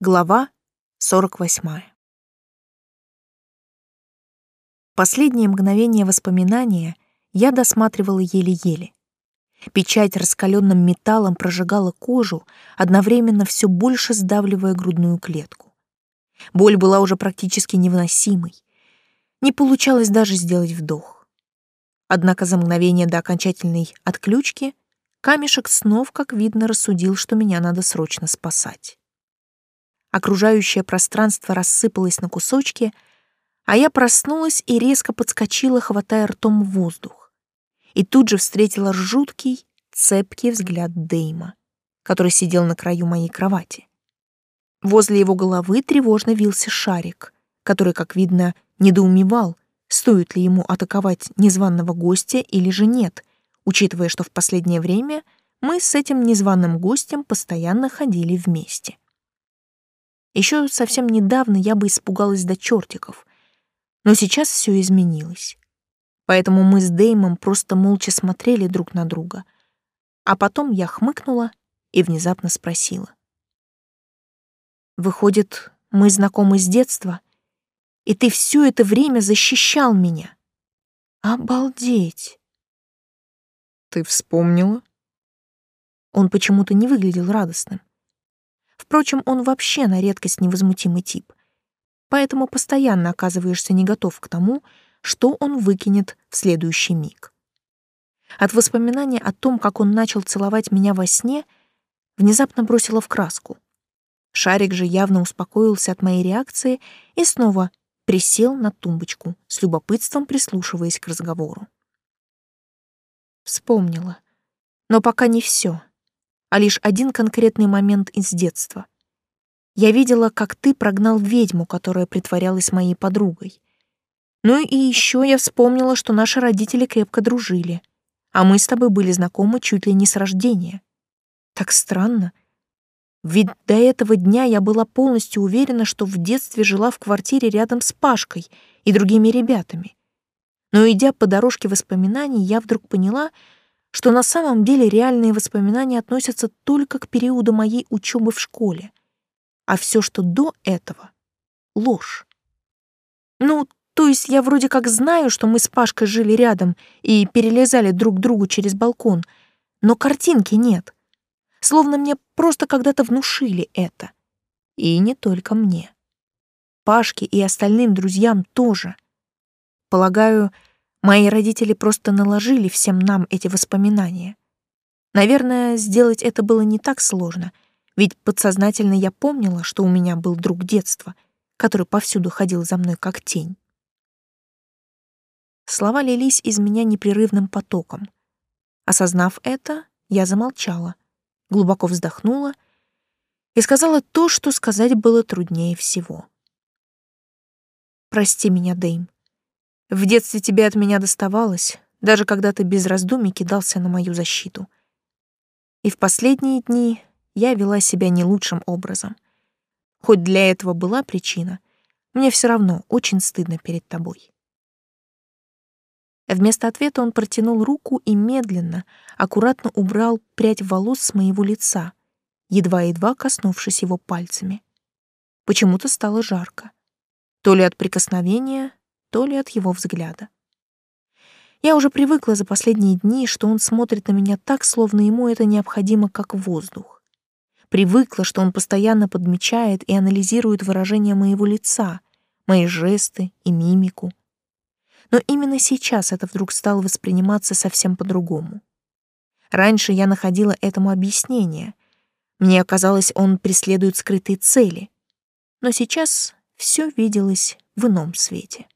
Глава 48. Последние мгновения воспоминания я досматривала еле-еле. Печать раскаленным металлом прожигала кожу, одновременно все больше сдавливая грудную клетку. Боль была уже практически невыносимой. Не получалось даже сделать вдох. Однако за мгновение до окончательной отключки камешек снов, как видно, рассудил, что меня надо срочно спасать. Окружающее пространство рассыпалось на кусочки, а я проснулась и резко подскочила, хватая ртом воздух. И тут же встретила жуткий, цепкий взгляд Дейма, который сидел на краю моей кровати. Возле его головы тревожно вился шарик, который, как видно, недоумевал, стоит ли ему атаковать незваного гостя или же нет, учитывая, что в последнее время мы с этим незваным гостем постоянно ходили вместе. Еще совсем недавно я бы испугалась до чертиков, но сейчас все изменилось. Поэтому мы с Деймом просто молча смотрели друг на друга. А потом я хмыкнула и внезапно спросила. «Выходит, мы знакомы с детства, и ты все это время защищал меня. Обалдеть!» «Ты вспомнила?» Он почему-то не выглядел радостным. Впрочем, он вообще на редкость невозмутимый тип. Поэтому постоянно оказываешься не готов к тому, что он выкинет в следующий миг. От воспоминания о том, как он начал целовать меня во сне, внезапно бросило в краску. Шарик же явно успокоился от моей реакции и снова присел на тумбочку, с любопытством прислушиваясь к разговору. Вспомнила. Но пока не все а лишь один конкретный момент из детства. Я видела, как ты прогнал ведьму, которая притворялась моей подругой. Ну и еще я вспомнила, что наши родители крепко дружили, а мы с тобой были знакомы чуть ли не с рождения. Так странно. Ведь до этого дня я была полностью уверена, что в детстве жила в квартире рядом с Пашкой и другими ребятами. Но идя по дорожке воспоминаний, я вдруг поняла, что на самом деле реальные воспоминания относятся только к периоду моей учебы в школе, а все, что до этого — ложь. Ну, то есть я вроде как знаю, что мы с Пашкой жили рядом и перелезали друг к другу через балкон, но картинки нет. Словно мне просто когда-то внушили это. И не только мне. Пашке и остальным друзьям тоже. Полагаю, Мои родители просто наложили всем нам эти воспоминания. Наверное, сделать это было не так сложно, ведь подсознательно я помнила, что у меня был друг детства, который повсюду ходил за мной как тень. Слова лились из меня непрерывным потоком. Осознав это, я замолчала, глубоко вздохнула и сказала то, что сказать было труднее всего. «Прости меня, Дэйм. В детстве тебе от меня доставалось, даже когда ты без раздумий кидался на мою защиту. И в последние дни я вела себя не лучшим образом. Хоть для этого была причина, мне все равно очень стыдно перед тобой. Вместо ответа он протянул руку и медленно, аккуратно убрал прядь волос с моего лица, едва-едва коснувшись его пальцами. Почему-то стало жарко. То ли от прикосновения, то ли от его взгляда. Я уже привыкла за последние дни, что он смотрит на меня так, словно ему это необходимо как воздух. Привыкла, что он постоянно подмечает и анализирует выражение моего лица, мои жесты и мимику. Но именно сейчас это вдруг стало восприниматься совсем по-другому. Раньше я находила этому объяснение. Мне казалось, он преследует скрытые цели. Но сейчас все виделось в ином свете.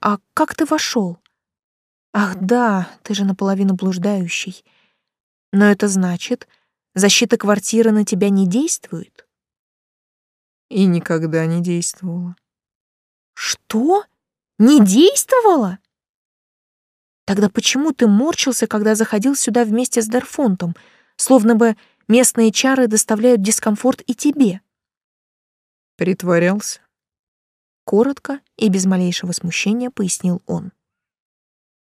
«А как ты вошел? «Ах да, ты же наполовину блуждающий. Но это значит, защита квартиры на тебя не действует?» «И никогда не действовала». «Что? Не действовала?» «Тогда почему ты морщился, когда заходил сюда вместе с Дарфонтом, словно бы местные чары доставляют дискомфорт и тебе?» «Притворялся». Коротко и без малейшего смущения пояснил он.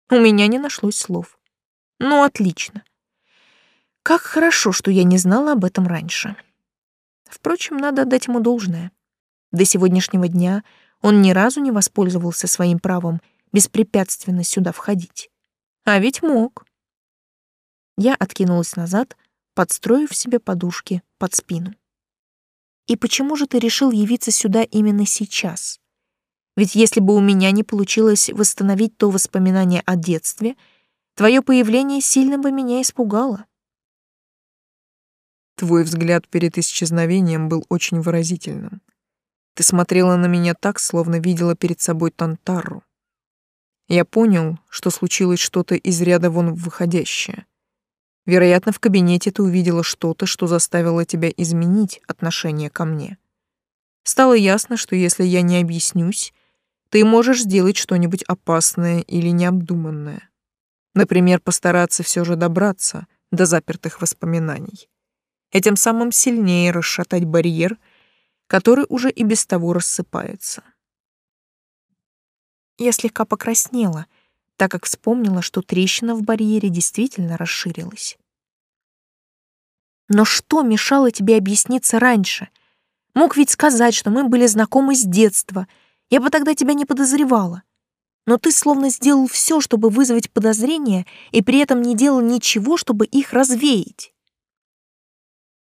У меня не нашлось слов. Ну, отлично. Как хорошо, что я не знала об этом раньше. Впрочем, надо отдать ему должное. До сегодняшнего дня он ни разу не воспользовался своим правом беспрепятственно сюда входить. А ведь мог. Я откинулась назад, подстроив себе подушки под спину. И почему же ты решил явиться сюда именно сейчас? Ведь если бы у меня не получилось восстановить то воспоминание о детстве, твое появление сильно бы меня испугало. Твой взгляд перед исчезновением был очень выразительным. Ты смотрела на меня так, словно видела перед собой Тантару. Я понял, что случилось что-то из ряда вон выходящее. Вероятно, в кабинете ты увидела что-то, что заставило тебя изменить отношение ко мне. Стало ясно, что если я не объяснюсь, ты можешь сделать что-нибудь опасное или необдуманное. Например, постараться все же добраться до запертых воспоминаний. Этим самым сильнее расшатать барьер, который уже и без того рассыпается. Я слегка покраснела, так как вспомнила, что трещина в барьере действительно расширилась. Но что мешало тебе объясниться раньше? Мог ведь сказать, что мы были знакомы с детства. Я бы тогда тебя не подозревала. Но ты словно сделал все, чтобы вызвать подозрения, и при этом не делал ничего, чтобы их развеять.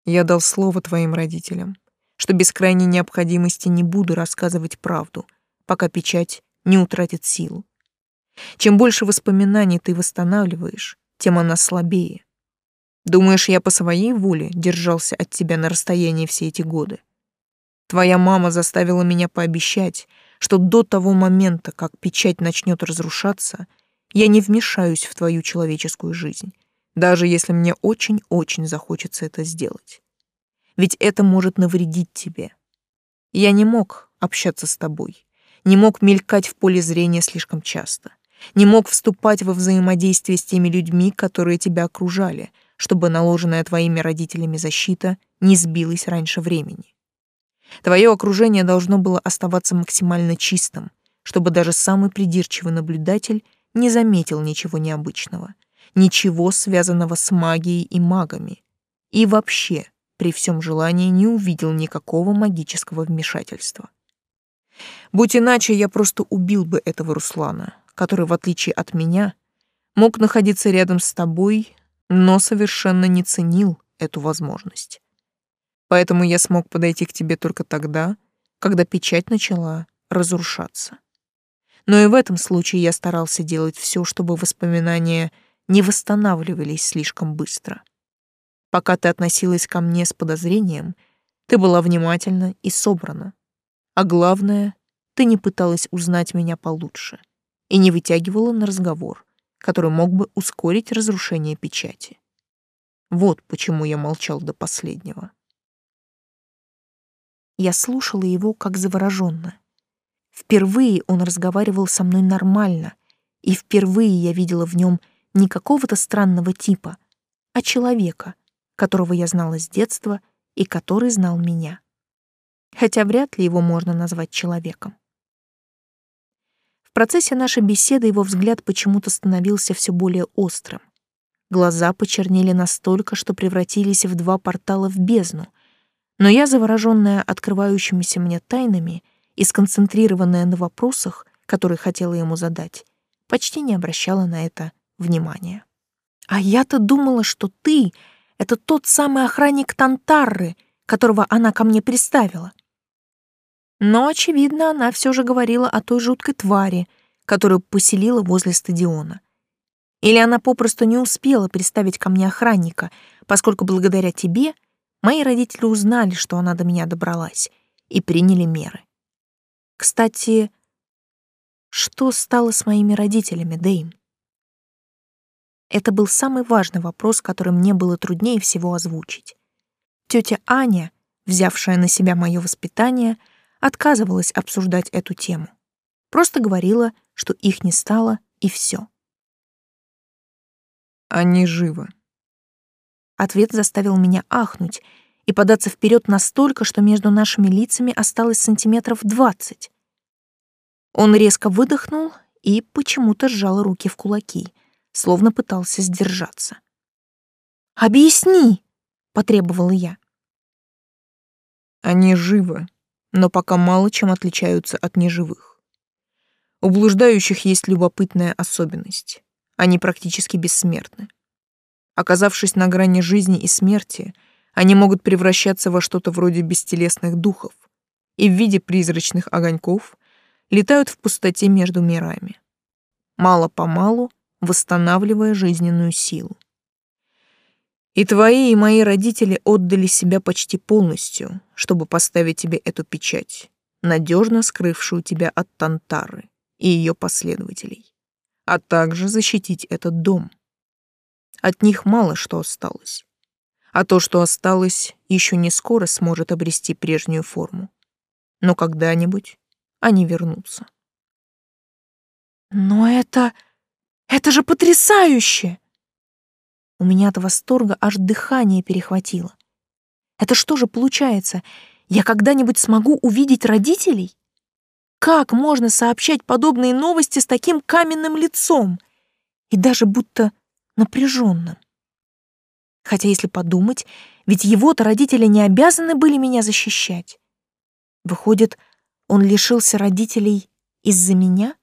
Я дал слово твоим родителям, что без крайней необходимости не буду рассказывать правду, пока печать не утратит силу. Чем больше воспоминаний ты восстанавливаешь, тем она слабее. Думаешь, я по своей воле держался от тебя на расстоянии все эти годы? Твоя мама заставила меня пообещать, что до того момента, как печать начнет разрушаться, я не вмешаюсь в твою человеческую жизнь, даже если мне очень-очень захочется это сделать. Ведь это может навредить тебе. Я не мог общаться с тобой, не мог мелькать в поле зрения слишком часто не мог вступать во взаимодействие с теми людьми, которые тебя окружали, чтобы наложенная твоими родителями защита не сбилась раньше времени. Твое окружение должно было оставаться максимально чистым, чтобы даже самый придирчивый наблюдатель не заметил ничего необычного, ничего связанного с магией и магами, и вообще при всем желании не увидел никакого магического вмешательства. Будь иначе, я просто убил бы этого Руслана, который, в отличие от меня, мог находиться рядом с тобой, но совершенно не ценил эту возможность. Поэтому я смог подойти к тебе только тогда, когда печать начала разрушаться. Но и в этом случае я старался делать все, чтобы воспоминания не восстанавливались слишком быстро. Пока ты относилась ко мне с подозрением, ты была внимательна и собрана. А главное, ты не пыталась узнать меня получше и не вытягивала на разговор, который мог бы ускорить разрушение печати. Вот почему я молчал до последнего. Я слушала его как заворожённая. Впервые он разговаривал со мной нормально, и впервые я видела в нем не какого-то странного типа, а человека, которого я знала с детства и который знал меня. Хотя вряд ли его можно назвать человеком процессе нашей беседы его взгляд почему-то становился все более острым. Глаза почернели настолько, что превратились в два портала в бездну. Но я, завороженная открывающимися мне тайнами и сконцентрированная на вопросах, которые хотела ему задать, почти не обращала на это внимания. «А я-то думала, что ты — это тот самый охранник Тантарры, которого она ко мне приставила. Но, очевидно, она все же говорила о той жуткой твари, которую поселила возле стадиона. Или она попросту не успела представить ко мне охранника, поскольку благодаря тебе мои родители узнали, что она до меня добралась, и приняли меры. Кстати, что стало с моими родителями, Дэйм? Это был самый важный вопрос, который мне было труднее всего озвучить. Тетя Аня, взявшая на себя мое воспитание, — отказывалась обсуждать эту тему. Просто говорила, что их не стало, и все. Они живы. Ответ заставил меня ахнуть и податься вперед настолько, что между нашими лицами осталось сантиметров двадцать. Он резко выдохнул и почему-то сжал руки в кулаки, словно пытался сдержаться. «Объясни!» — потребовала я. Они живы, но пока мало чем отличаются от неживых. У блуждающих есть любопытная особенность. Они практически бессмертны. Оказавшись на грани жизни и смерти, они могут превращаться во что-то вроде бестелесных духов и в виде призрачных огоньков летают в пустоте между мирами, мало-помалу восстанавливая жизненную силу. И твои, и мои родители отдали себя почти полностью, чтобы поставить тебе эту печать, надежно скрывшую тебя от Тантары и ее последователей, а также защитить этот дом. От них мало что осталось. А то, что осталось, еще не скоро сможет обрести прежнюю форму. Но когда-нибудь они вернутся. Но это... это же потрясающе! У меня от восторга аж дыхание перехватило. Это что же получается? Я когда-нибудь смогу увидеть родителей? Как можно сообщать подобные новости с таким каменным лицом? И даже будто напряженным. Хотя, если подумать, ведь его-то родители не обязаны были меня защищать. Выходит, он лишился родителей из-за меня?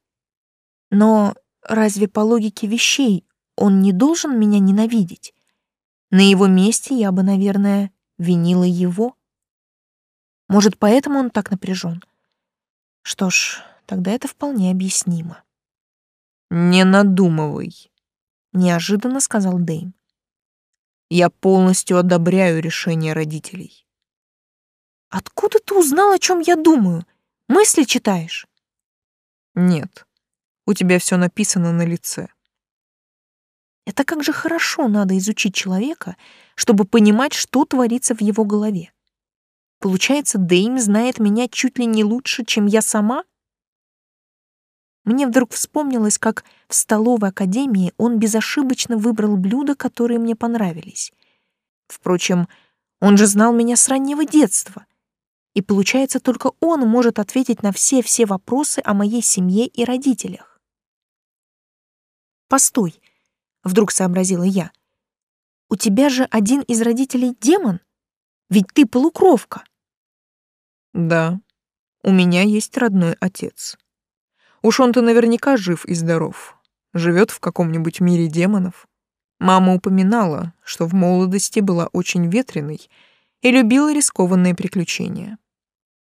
Но разве по логике вещей он не должен меня ненавидеть. На его месте я бы, наверное, винила его. Может, поэтому он так напряжен? Что ж, тогда это вполне объяснимо. «Не надумывай», — неожиданно сказал Дэйм. «Я полностью одобряю решение родителей». «Откуда ты узнал, о чем я думаю? Мысли читаешь?» «Нет, у тебя все написано на лице. Это как же хорошо надо изучить человека, чтобы понимать, что творится в его голове. Получается, Дэйм знает меня чуть ли не лучше, чем я сама? Мне вдруг вспомнилось, как в столовой академии он безошибочно выбрал блюда, которые мне понравились. Впрочем, он же знал меня с раннего детства. И получается, только он может ответить на все-все вопросы о моей семье и родителях. Постой, — вдруг сообразила я. У тебя же один из родителей демон? Ведь ты полукровка. Да, у меня есть родной отец. Уж он-то наверняка жив и здоров. Живет в каком-нибудь мире демонов. Мама упоминала, что в молодости была очень ветреной и любила рискованные приключения.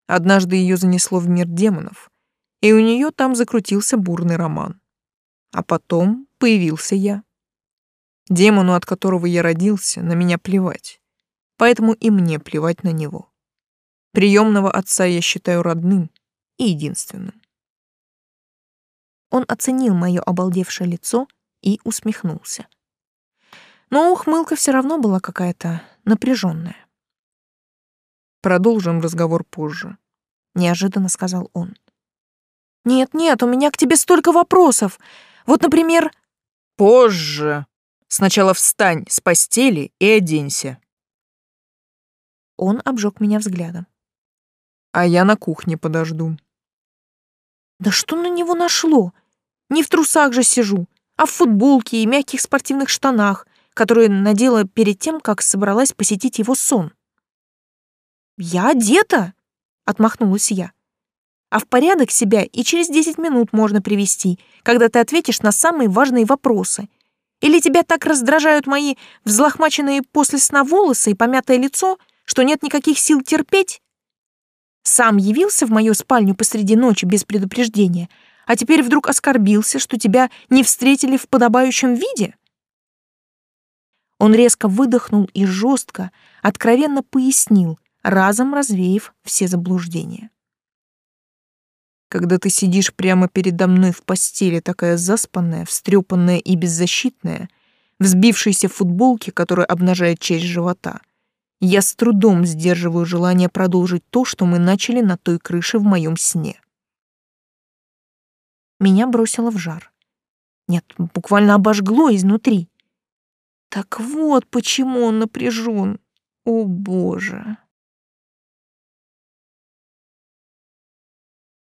Однажды ее занесло в мир демонов, и у нее там закрутился бурный роман. А потом появился я. Демону, от которого я родился, на меня плевать. Поэтому и мне плевать на него. Приемного отца я считаю родным и единственным. Он оценил мое обалдевшее лицо и усмехнулся. Но ухмылка все равно была какая-то напряженная. Продолжим разговор позже, неожиданно сказал он. Нет, нет, у меня к тебе столько вопросов. Вот, например, позже, Сначала встань с постели и оденься. Он обжег меня взглядом. А я на кухне подожду. Да что на него нашло? Не в трусах же сижу, а в футболке и мягких спортивных штанах, которые надела перед тем, как собралась посетить его сон. «Я одета!» — отмахнулась я. «А в порядок себя и через десять минут можно привести, когда ты ответишь на самые важные вопросы — или тебя так раздражают мои взлохмаченные после сна волосы и помятое лицо, что нет никаких сил терпеть? Сам явился в мою спальню посреди ночи без предупреждения, а теперь вдруг оскорбился, что тебя не встретили в подобающем виде? Он резко выдохнул и жестко, откровенно пояснил, разом развеяв все заблуждения когда ты сидишь прямо передо мной в постели, такая заспанная, встрепанная и беззащитная, взбившаяся в футболке, которая обнажает часть живота. Я с трудом сдерживаю желание продолжить то, что мы начали на той крыше в моем сне. Меня бросило в жар. Нет, буквально обожгло изнутри. Так вот почему он напряжен. О, боже.